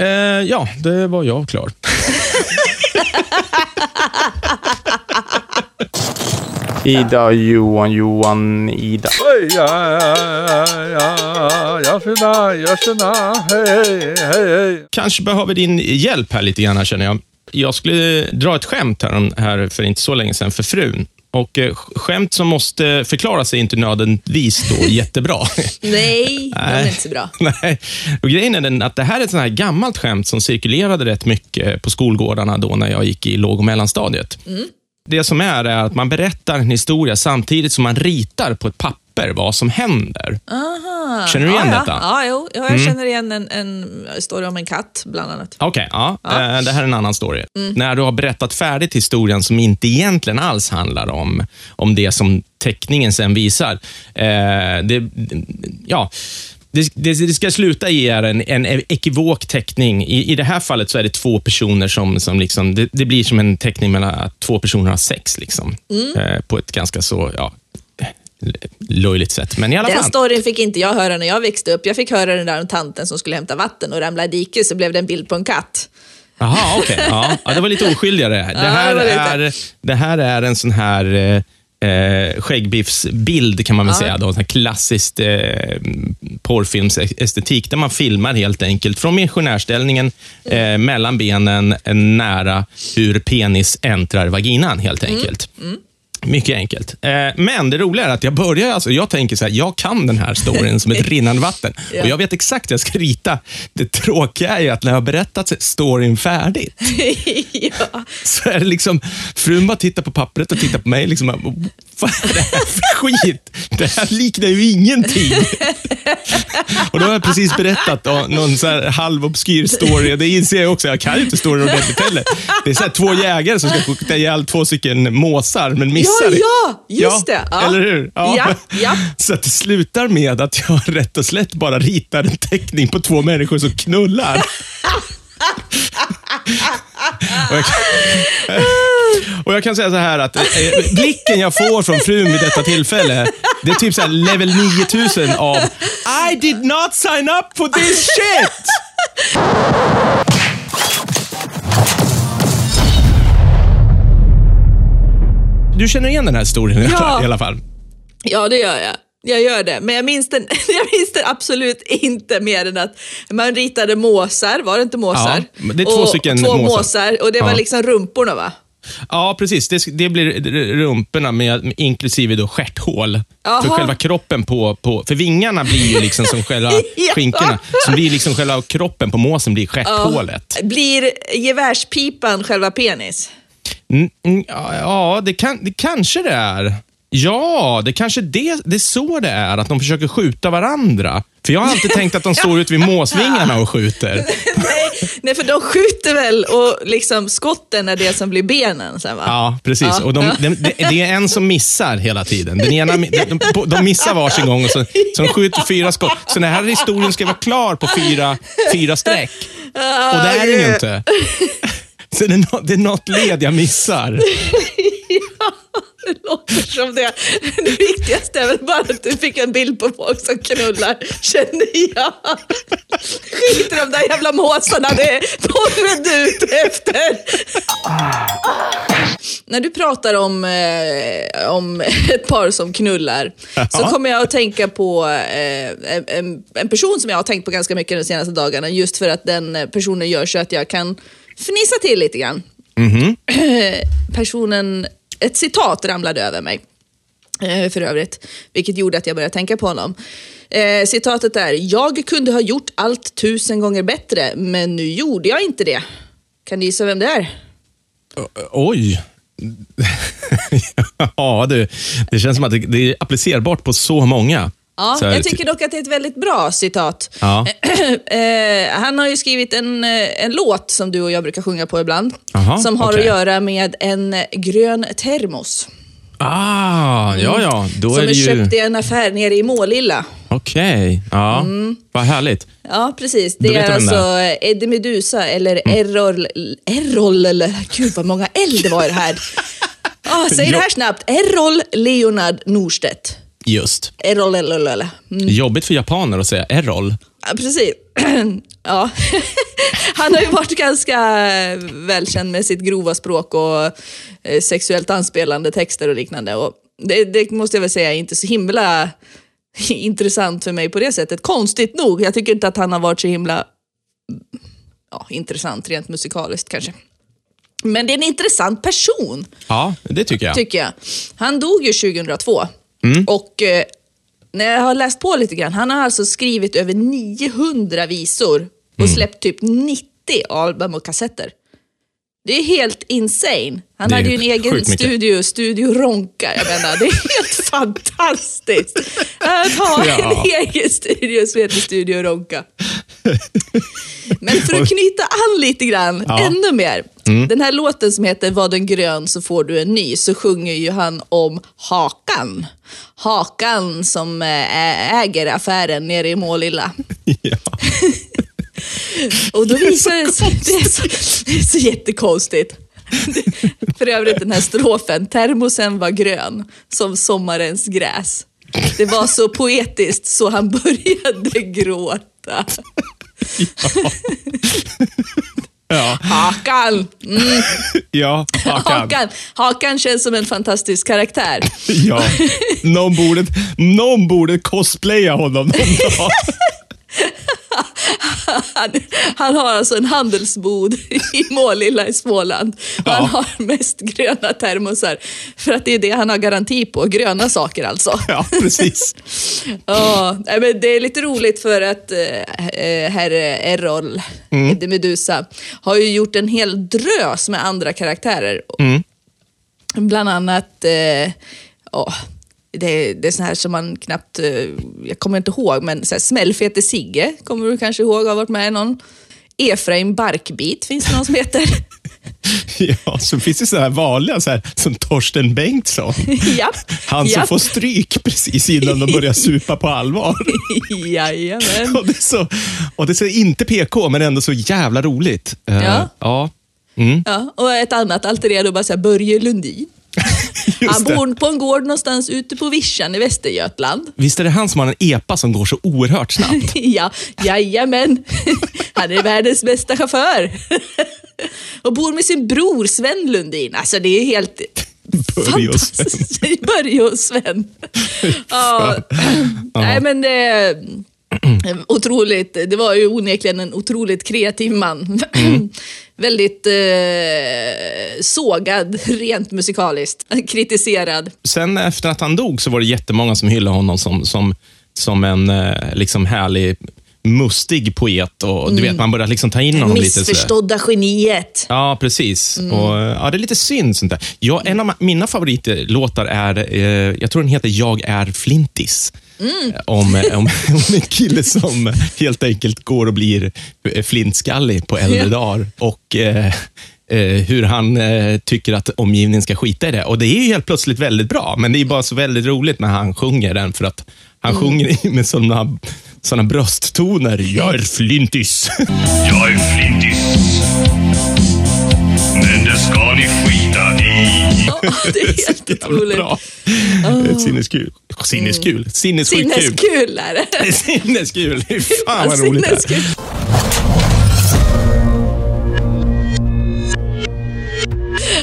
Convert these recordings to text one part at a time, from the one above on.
Eh, ja, det var jag klar. Ida, Johan, Johan, Ida. Oj, ja, ja, ja, ja, tjena, ja, tjena, hej, hej, hej. Kanske behöver din hjälp här lite grann, känner jag. Jag skulle dra ett skämt här, här för inte så länge sedan för frun. Och eh, Skämt som måste förklaras är inte nödvändigtvis då jättebra. Nej, det är inte så bra. Nej. Och grejen är den att det här är ett sånt här gammalt skämt som cirkulerade rätt mycket på skolgårdarna då när jag gick i låg och mellanstadiet. Det som är, är att man berättar en historia samtidigt som man ritar på ett papper vad som händer. Aha. Känner du igen ja, ja. detta? Mm. Ja, ja, jag känner igen en, en story om en katt, bland annat. Okej, ja. Eh, Det här är en annan story. När du har berättat färdigt historien som inte egentligen alls handlar om, om det som teckningen sen visar. Eh, det, ja, det, det, det ska sluta i en, en ekivok teckning. I, I det här fallet så är det två personer som, som liksom, det, det blir som en teckning mellan att två personer har sex. Liksom, eh, på ett ganska så, ja, löjligt sätt. Men i alla Den fall. storyn fick inte jag höra när jag växte upp. Jag fick höra den där om tanten som skulle hämta vatten och ramlade i diket så blev det en bild på en katt. Jaha, okej. Ja. ja, det var lite oskyldigare. Det här, det var lite. är, det här är en sån här eh, skäggbiffsbild kan man väl säga. Då, här klassisk eh, porrfilmsestetik där man filmar helt enkelt från missionärställningen eh, mellan benen nära hur penis äntrar vaginan helt enkelt. Mycket enkelt. Eh, men det roliga är att jag börjar, alltså, jag tänker så här, jag kan den här storyn som ett rinnande vatten. Ja. Och jag vet exakt hur jag ska rita. Det tråkiga är ju att när jag har berättat storyn färdigt, ja. så är det liksom, frun bara tittar på pappret och tittar på mig. Liksom, vad är det här för skit? Det här liknar ju ingenting. och då har jag precis berättat då, någon så här halvobskyr story. Det inser jag också, jag kan ju inte storyn ordentligt heller. Det är så här två jägare som ska skjuta ihjäl två stycken måsar, men missar. Ja, det. ja, just det. Ja. Eller hur? Ja, ja. Så att det slutar med att jag rätt och slätt bara ritar en teckning på två människor som knullar. och, jag kan, och jag kan säga så här att eh, blicken jag får från frun vid detta tillfälle, det är typ så här level 9000 av I did not sign up for this shit! Du känner igen den här historien Ja. i alla fall? ja, det gör jag. Jag gör det, men jag minns, den, jag minns den absolut inte mer än att man ritade måsar, var det inte måsar? Ja, det är två och, stycken två måsar. måsar. Och det var Ja. liksom rumporna va? Ja, precis. Det, det blir rumporna med, inklusive då stjärthål. För själva kroppen på, på... För vingarna blir ju liksom som själva Ja. skinkorna. Så blir liksom själva kroppen på måsen blir stjärthålet. Blir gevärspipan själva penis? Mm, mm, ja, det, kan, det kanske det är. Ja, det kanske det, det är så det är, att de försöker skjuta varandra. För jag har alltid tänkt att de står ute vid måsvingarna och skjuter. nej, nej, för de skjuter väl och liksom skotten är det som blir benen sen va? Ja, precis. Ja. Och de, de, det, det är en som missar hela tiden. Den ena, de, de, de missar varsin gång och så, så de skjuter fyra skott. Så den här historien ska vara klar på fyra, fyra streck. Och det är den ju inte. Så det är, nå- det är något led jag missar. Det låter som det. Det viktigaste är väl bara att du fick en bild på folk som knullar, känner jag. Skit i de där jävla måsarna, det är de är du ute efter. När du pratar om, eh, om ett par som knullar så Ja. kommer jag att tänka på eh, en, en person som jag har tänkt på ganska mycket de senaste dagarna just för att den personen gör så att jag kan fnissa till lite grann. personen, ett citat ramlade över mig eh, för övrigt, vilket gjorde att jag började tänka på honom. Eh, citatet är, jag kunde ha gjort allt tusen gånger bättre, men nu gjorde jag inte det. Kan du gissa vem det är? Oj. ja, du. Det känns som att det, det är applicerbart på så många. Ja, jag tycker dock att det är ett väldigt bra citat. Ja. Eh, han har ju skrivit en, eh, en låt som du och jag brukar sjunga på ibland, Aha, som har okej. att göra med en grön termos. Ah, ja, ja. Då som är är ju... köpt i en affär nere i Målilla. Okej. Ja, Mm. vad härligt. Ja, precis. Det är vem det alltså Eddie Meduza eller Mm. Errol... Errol eller... Gud vad många L det var i det här. Ah, säg det här snabbt. Errol Leonard Norstedt. Just. Errol eller... eller. Mm. Jobbigt för japaner att säga Errol. Ja, precis. ja. Han har ju varit ganska välkänd med sitt grova språk och eh, sexuellt anspelande texter och liknande. Och det, det måste jag väl säga är inte så himla intressant för mig på det sättet. Konstigt nog. Jag tycker inte att han har varit så himla ja, intressant rent musikaliskt kanske. Men det är en intressant person Ja, det tycker jag. tycker jag. Han dog ju 2002. Och eh, när jag har läst på lite grann, han har alltså skrivit över 900 visor och släppt typ 90 album och kassetter. Det är helt insane. Han hade ju en egen mycket. studio, Studio Ronka. Jag menar, det är helt fantastiskt. Att ha Ja. en egen studio som heter Studio Ronka. Men för att knyta an lite grann, Ja. Mm. ännu mer. Den här låten som heter Var den grön så får du en ny, så sjunger ju han om Hakan. Hakan som eh, äger affären nere i Målilla. Ja. Och då visar det sig, det är så, det är så jättekonstigt. För övrigt den här strofen, termosen var grön som sommarens gräs. Det var så poetiskt så han började gråta. Ja, Hakan! Mm, ja, Hakan. Hakan. Hakan känns som en fantastisk karaktär. Ja. Någon, borde, någon borde cosplaya honom någon dag. Han, han har alltså en handelsbod i Målilla i Småland. Och Han Ja. har mest gröna termosar. För att det är det han har garanti på, gröna saker alltså. Ja, precis. Ja, men det är lite roligt för att eh, herr Errol, Mm. Eddie Meduza, har ju gjort en hel drös med andra karaktärer. Mm. Bland annat, eh, åh, det, det är sån här som man knappt, eh, jag kommer inte ihåg, men så här, Smällfete Sigge kommer du kanske ihåg, har varit med i någon. Efraim Barkbit finns det någon som heter. Ja, så finns det så här vanliga, så här, som Torsten Bengtsson. Japp. Han som Japp. får stryk precis innan de börjar supa på allvar. Jajamän. Och det, är så, och det är så inte PK, men ändå så jävla roligt. Eh, Ja. ja. Ja, och ett annat alter ego, bara så här, Börje Lundin. Han bor på en gård någonstans ute på vischan i Västergötland. Visst är det han som har en epa som går så oerhört snabbt? ja, jajamän. Han är världens bästa chaufför. och bor med sin bror Sven Lundin. Alltså det är helt Börje och Sven. Börje och Sven. ja. Nej men det är otroligt. Det var ju onekligen en otroligt kreativ man. Mm. Väldigt eh, sågad rent musikaliskt. Kritiserad. Sen efter att han dog så var det jättemånga som hyllade honom som, som, som en eh, liksom härlig, mustig poet. Och, du vet, man började liksom ta in honom lite. sådär. Missförstådda geniet. Ja, precis. Mm. Och, ja, det är lite synd. Sånt där. Ja, en av mina favoritlåtar är, eh, jag tror den heter Jag är flintis. Mm. Eh, Om, eh, om, om en kille som helt enkelt går och blir eh, flintskallig på äldre dagar. Och eh, eh, hur han eh, tycker att omgivningen ska skita i det. Och Det är ju helt plötsligt väldigt bra, men det är bara så väldigt roligt när han sjunger den. För att han Mm. sjunger med såna, såna brösttoner. Jag är flintis. Jag är flintis. Men det ska ni skita i. Ja, det är helt otroligt. bra. Sinneskul. Sinneskul. Sinnessjukt kul. Sinneskul är det. Sinneskul. Fan vad roligt det är.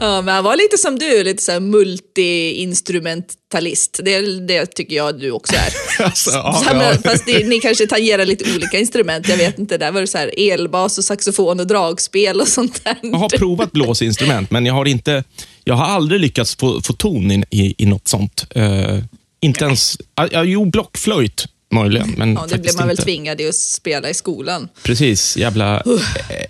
Ja, men han var lite som du, lite så multi-instrumentalist. Det, det tycker jag du också är. Alltså, ja, Så, men, ja. Fast det, ni kanske tangerar lite olika instrument, jag vet inte. Där var det så här elbas och saxofon och dragspel och sånt där. Jag har provat blåsinstrument, men jag har, inte, jag har aldrig lyckats få, få ton i, i, i något sånt. Eh, inte ens... Ja, jo, blockflöjt möjligen, men Ja, det blev man väl inte. tvingad att spela i skolan. Precis, jävla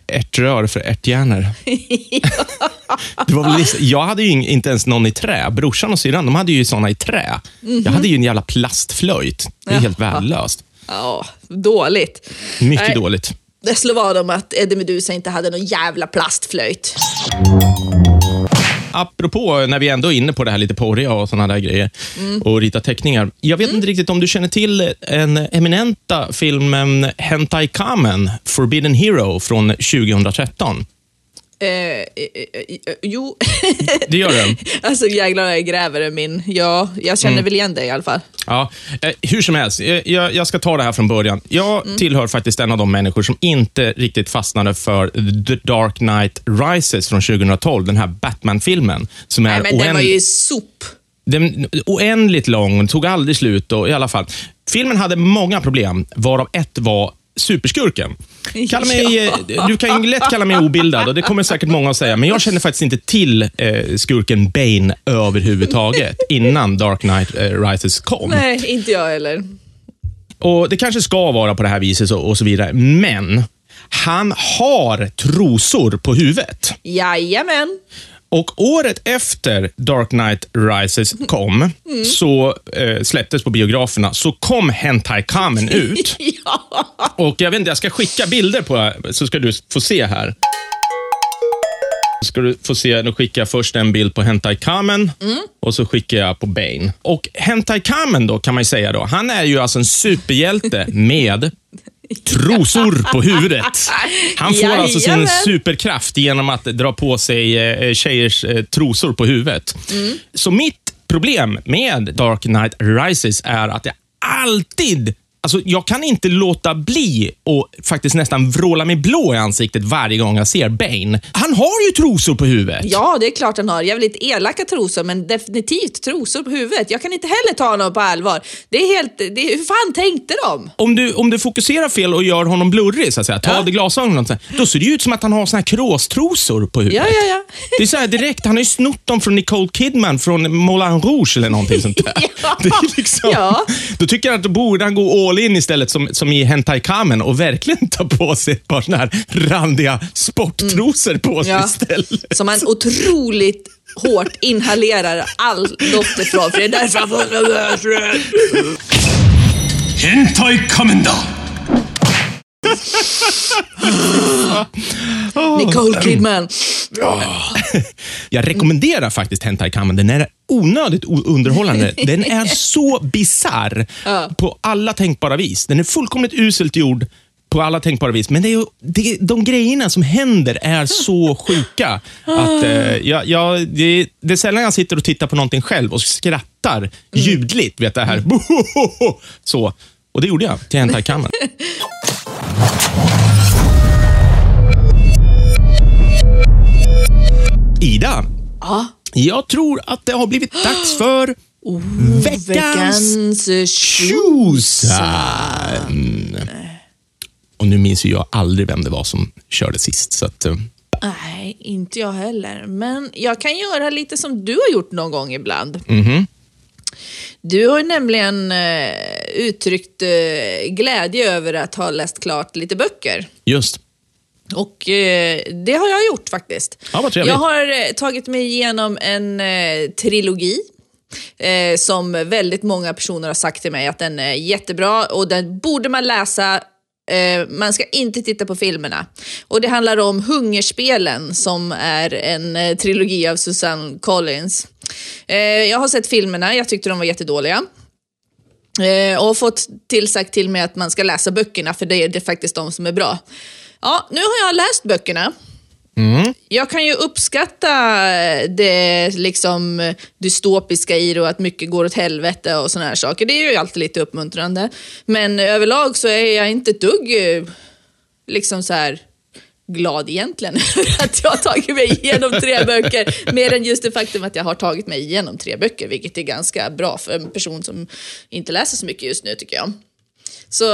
ärtrör för ärthjärnor. det var väl jag hade ju inte ens någon i trä. Brorsan och syrran de hade ju såna i trä. Jag hade ju en jävla plastflöjt. Det är helt Jaha. värdelöst. Ja, dåligt. Mycket Nej. dåligt. Det slår vad om att Eddie Meduza inte hade någon jävla plastflöjt. Apropå när vi ändå är inne på det här lite porriga och såna där grejer och rita teckningar. Jag vet inte riktigt om du känner till den eminenta filmen Hentai Kamen, Forbidden Hero från 2013. Eh, eh, eh, eh, jo, Det gör du? alltså jävlar jag gräver är min. Ja, jag känner Mm. väl igen det i alla fall. Ja, eh, hur som helst, eh, jag, jag ska ta det här från början. Jag Mm. tillhör faktiskt en av de människor som inte riktigt fastnade för The Dark Knight Rises från 2012, den här Batman-filmen. Som är Nej, men den var oänd- ju sop. den oändligt lång, tog aldrig slut och i alla fall. Filmen hade många problem, varav ett var superskurken. Kalla mig, eh, Du kan ju lätt kalla mig obildad och det kommer säkert många att säga, men jag kände faktiskt inte till eh, skurken Bane överhuvudtaget innan Dark Knight eh, Rises kom. Nej, inte jag heller. Och Det kanske ska vara på det här viset och, och så vidare, men han har trosor på huvudet. Jajamän. Och året efter Dark Knight Rises kom, så eh, släpptes på biograferna, så kom Hentai Kamen ut. Ja. Och jag vet inte, jag ska skicka bilder på så ska du få se här. Ska du få se, nu skickar jag först en bild på Hentai Kamen och så skickar jag på Bane. Och Hentai Kamen då, kan man ju säga då, han är ju alltså en superhjälte med trosor på huvudet. Han får alltså sin Jajamän. superkraft genom att dra på sig eh, tjejers eh, trosor på huvudet. Så mitt problem med Dark Knight Rises är att jag alltid Alltså, jag kan inte låta bli och faktiskt nästan vråla mig blå i ansiktet varje gång jag ser Bane. Han har ju trosor på huvudet. ja, det är klart han har. Jävligt elaka trosor, men definitivt trosor på huvudet. Jag kan inte heller ta honom på allvar. Det är helt... Det är, hur fan tänkte de? Om du, om du fokuserar fel och gör honom blurrig, så att säga, ta Ja. av dig glasögonen, då ser det ju ut som att han har såna här kråstrosor på huvudet. Ja, ja, ja. Det är så här direkt, han har ju snott dem från Nicole Kidman från Moulin Rouge eller någonting sånt där. Ja. Det är liksom, Ja. Då tycker jag att då borde han gå all in istället som, som i Hentai Kamen och verkligen ta på sig ett par såna här randiga sporttrosor på sig Ja. istället. Som han otroligt hårt inhalerar all doft ifrån, för det är därför han får... Hentai Kamenda! Nicole Kidman. Jag rekommenderar faktiskt Hentai Kamen. Den är onödigt underhållande. Den är så bizarr på alla tänkbara vis. Den är fullkomligt uselt gjord på alla tänkbara vis. Men det är ju, det, de grejerna som händer är så sjuka. att eh, jag, jag, det, det är sällan jag sitter och tittar på någonting själv och skrattar ljudligt. Vet det här. Så. Och det gjorde jag till Hentai Kamen. Ida, Ja. jag tror att det har blivit dags för veckans Veckans eh, tjosan. Och nu minns ju jag aldrig vem det var som körde sist. Så att, eh, Nej, inte jag heller. Men jag kan göra lite som du har gjort någon gång ibland. Du har nämligen eh, uttryckt eh, glädje över att ha läst klart lite böcker. just. Och eh, det har jag gjort faktiskt. Ja. Jag har eh, tagit mig igenom en eh, trilogi. Eh, som väldigt många personer har sagt till mig att den är jättebra och den borde man läsa. Eh, man ska inte titta på filmerna. Och Det handlar om Hungerspelen som är en eh, trilogi av Susanne Collins. Eh, jag har sett filmerna, jag tyckte de var jättedåliga. Eh, och fått tillsagt till mig att man ska läsa böckerna för det är det faktiskt de som är bra. Ja, nu har jag läst böckerna. Mm. Jag kan ju uppskatta det liksom dystopiska i det och att mycket går åt helvete och såna här saker. Det är ju alltid lite uppmuntrande. Men överlag så är jag inte ett dugg liksom så här glad egentligen över att jag har tagit mig igenom tre böcker. Mer än just det faktum att jag har tagit mig igenom tre böcker, vilket är ganska bra för en person som inte läser så mycket just nu tycker jag. Så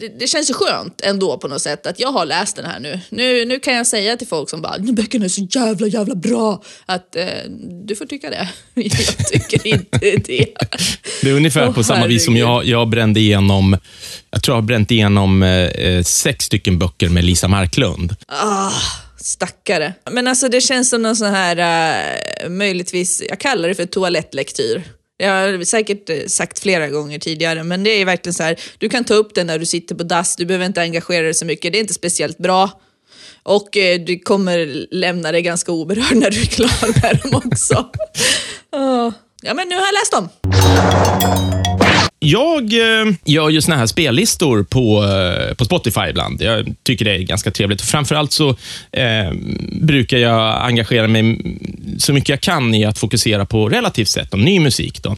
det, det känns ju skönt ändå på något sätt att jag har läst den här nu. Nu, nu kan jag säga till folk som bara "Den böckerna är så jävla jävla bra att eh, du får tycka det. Jag tycker inte det. Det är ungefär Åh, på samma vis som herregud. jag, jag brände igenom, jag tror jag har bränt igenom eh, sex stycken böcker med Lisa Marklund. Stackare. Men alltså det känns som någon sån här, uh, möjligtvis, jag kallar det för toalettlektyr. Jag har säkert eh, sagt flera gånger tidigare, men det är verkligen så här, du kan ta upp den när du sitter på dass, du behöver inte engagera dig så mycket, det är inte speciellt bra. Och eh, du kommer lämna dig ganska oberörd när du är klar med dem också. Åh. Ja, men nu har jag läst dem. Jag eh, gör ju såna här spellistor på, eh, på Spotify ibland. Jag tycker det är ganska trevligt. Framförallt så eh, brukar jag engagera mig så mycket jag kan i att fokusera på relativt sett om ny musik. Då.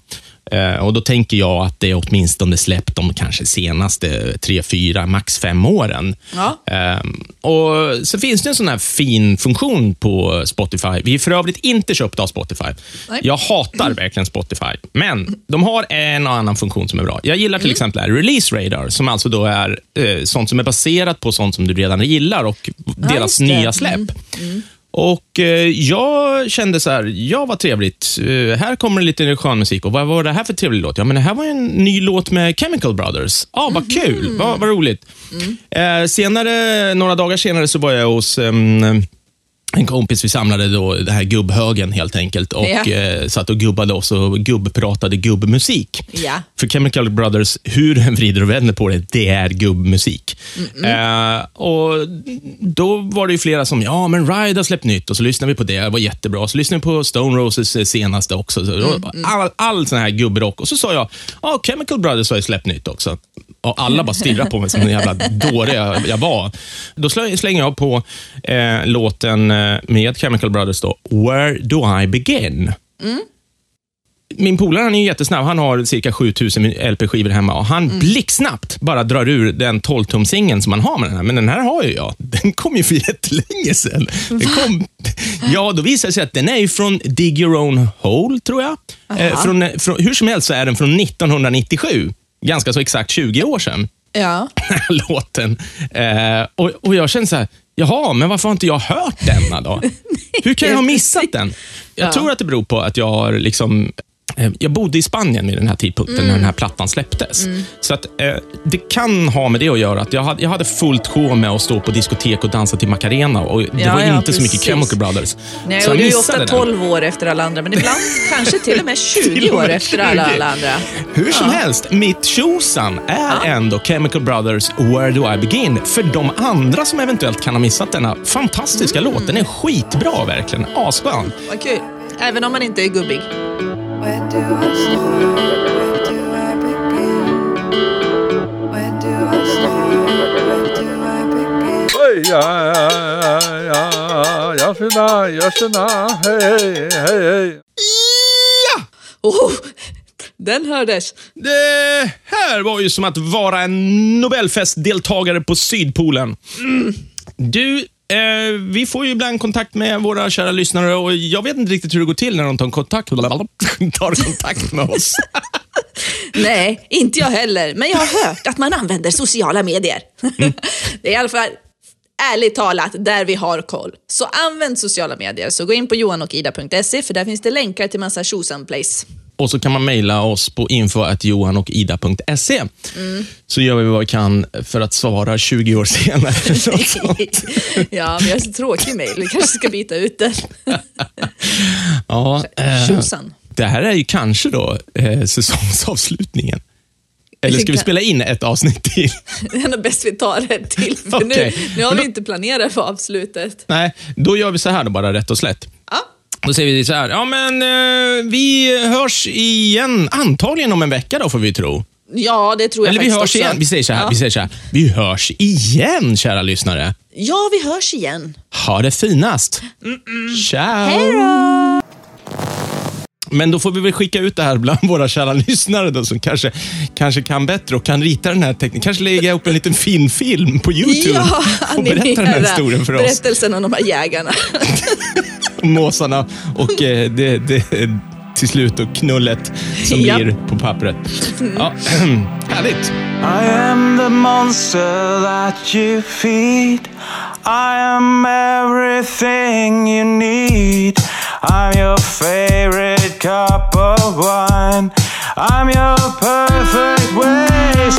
Eh, och Då tänker jag att det är åtminstone släppt de kanske senaste tre, fyra, max fem åren. Ja. Ehm, och Så finns det en sån här fin funktion på Spotify. Vi är för övrigt inte köpta av Spotify. Nej. Jag hatar verkligen Spotify, men de har en och annan funktion som är bra. Jag gillar till Mm. exempel Release Radar, som alltså då är eh, sånt som är baserat på sånt som du redan gillar och deras det. nya släpp. Och eh, Jag kände så här, ja vad trevligt. Eh, här kommer det lite skön musik. Och vad var det här för trevlig låt? Ja, men det här var ju en ny låt med Chemical Brothers. Ja, ah, vad kul. Vad, vad roligt. Eh, senare, några dagar senare så var jag hos ehm, en kompis, vi samlade då det här gubbhögen helt enkelt och Ja. eh, satt och gubbade oss och gubbpratade gubbmusik. Ja. För Chemical Brothers, hur en vrider och vänder på det, det är gubbmusik. Eh, och Då var det ju flera som, ja men Ride har släppt nytt och så lyssnade vi på det, det var jättebra. Så lyssnade vi på Stone Roses eh, senaste också. Så, All, all sån här gubbrock. Och så sa jag, ja Chemical Brothers har ju släppt nytt också. Och alla bara stirrade på mig som en jävla dåre jag, jag var. Då slä- slänger jag på eh, låten eh, med Chemical Brothers, då, Where Do I Begin? Min polare han är ju jättesnabb. Han har cirka 7000 LP-skivor hemma och han blixtsnabbt bara drar ur den 12-tumsingeln som man har med den här. Men den här har ju jag. Den kom ju för jättelänge sedan. Den kom, ja, då visar det sig att den är ju från Dig Your Own Hole, tror jag. Eh, från, från, hur som helst så är den från 1997. Ganska så exakt 20 år sedan Ja. låten. Eh, och, och jag känner så här, jaha, men varför har inte jag hört denna då? Hur kan jag ha missat den? Jag Ja. tror att det beror på att jag har liksom jag bodde i Spanien vid den här tidpunkten när den här plattan släpptes. Så att, eh, Det kan ha med det att göra. Att jag, hade, jag hade fullt sjå med att stå på diskotek och dansa till Macarena. Och det Ja, var ja, inte så mycket precis. Chemical Brothers. Nej, så och jag du är ofta den. 12 år efter alla andra, men ibland kanske till och med 20 Till och år med efter alla, 20. alla andra. Hur som helst, mitt tjosan är ändå Chemical Brothers Where Do I Begin. För de andra som eventuellt kan ha missat denna fantastiska Mm. låt. Den är skitbra verkligen. Asskön. Vad kul. Även om man inte är gubbig. Where do I start? Where do I begin? Where do I start? Where do I begin? Oj, ja, ja, ja, ja, tjena, ja, tjena, hej, hej, hej. Oh, den hördes. Det här var ju som att vara en Nobelfestdeltagare på Sydpolen. Mm. Du, eh, vi får ju ibland kontakt med våra kära lyssnare och jag vet inte riktigt hur det går till när de tar kontakt, tar kontakt med oss. Nej, inte jag heller. Men jag har hört att man använder sociala medier. Det är i alla fall ärligt talat där vi har koll. Så använd sociala medier. Så gå in på johanochida.se för där finns det länkar till massa tjosan place. Och så kan man mejla oss på info.johanochida.se. Så gör vi vad vi kan för att svara 20 år senare. Ja, jag är så tråkig mejl. Vi kanske ska byta ut den. ja, eh, Tjosan. det här är ju kanske då eh, säsongsavslutningen. Eller ska vi spela in ett avsnitt till? Det är nog bäst vi tar ett till. För Okej. nu, nu har vi inte planerat för avslutet. Nej, då gör vi så här då bara, rätt och slätt. Då säger vi så här, ja men eh, vi hörs igen, antagligen om en vecka då får vi tro. ja det tror jag Eller vi faktiskt hörs också. igen, vi säger så här, Ja. vi säger så här, vi hörs igen kära lyssnare. ja, vi hörs igen. Ha det finast. Ciao! Men då får vi väl skicka ut det här bland våra kära lyssnare då, som kanske, kanske kan bättre och kan rita den här teckningen. Kanske lägga upp en liten fin film på YouTube och berätta den här historien för oss. Berättelsen om de här jägarna. Om måsarna och eh, det, det, till slut och knullet som Ja. blir på pappret. Ja, härligt. I am the monster that you feed. I am everything you need. I'm your favorite cup of wine. I'm your perfect time.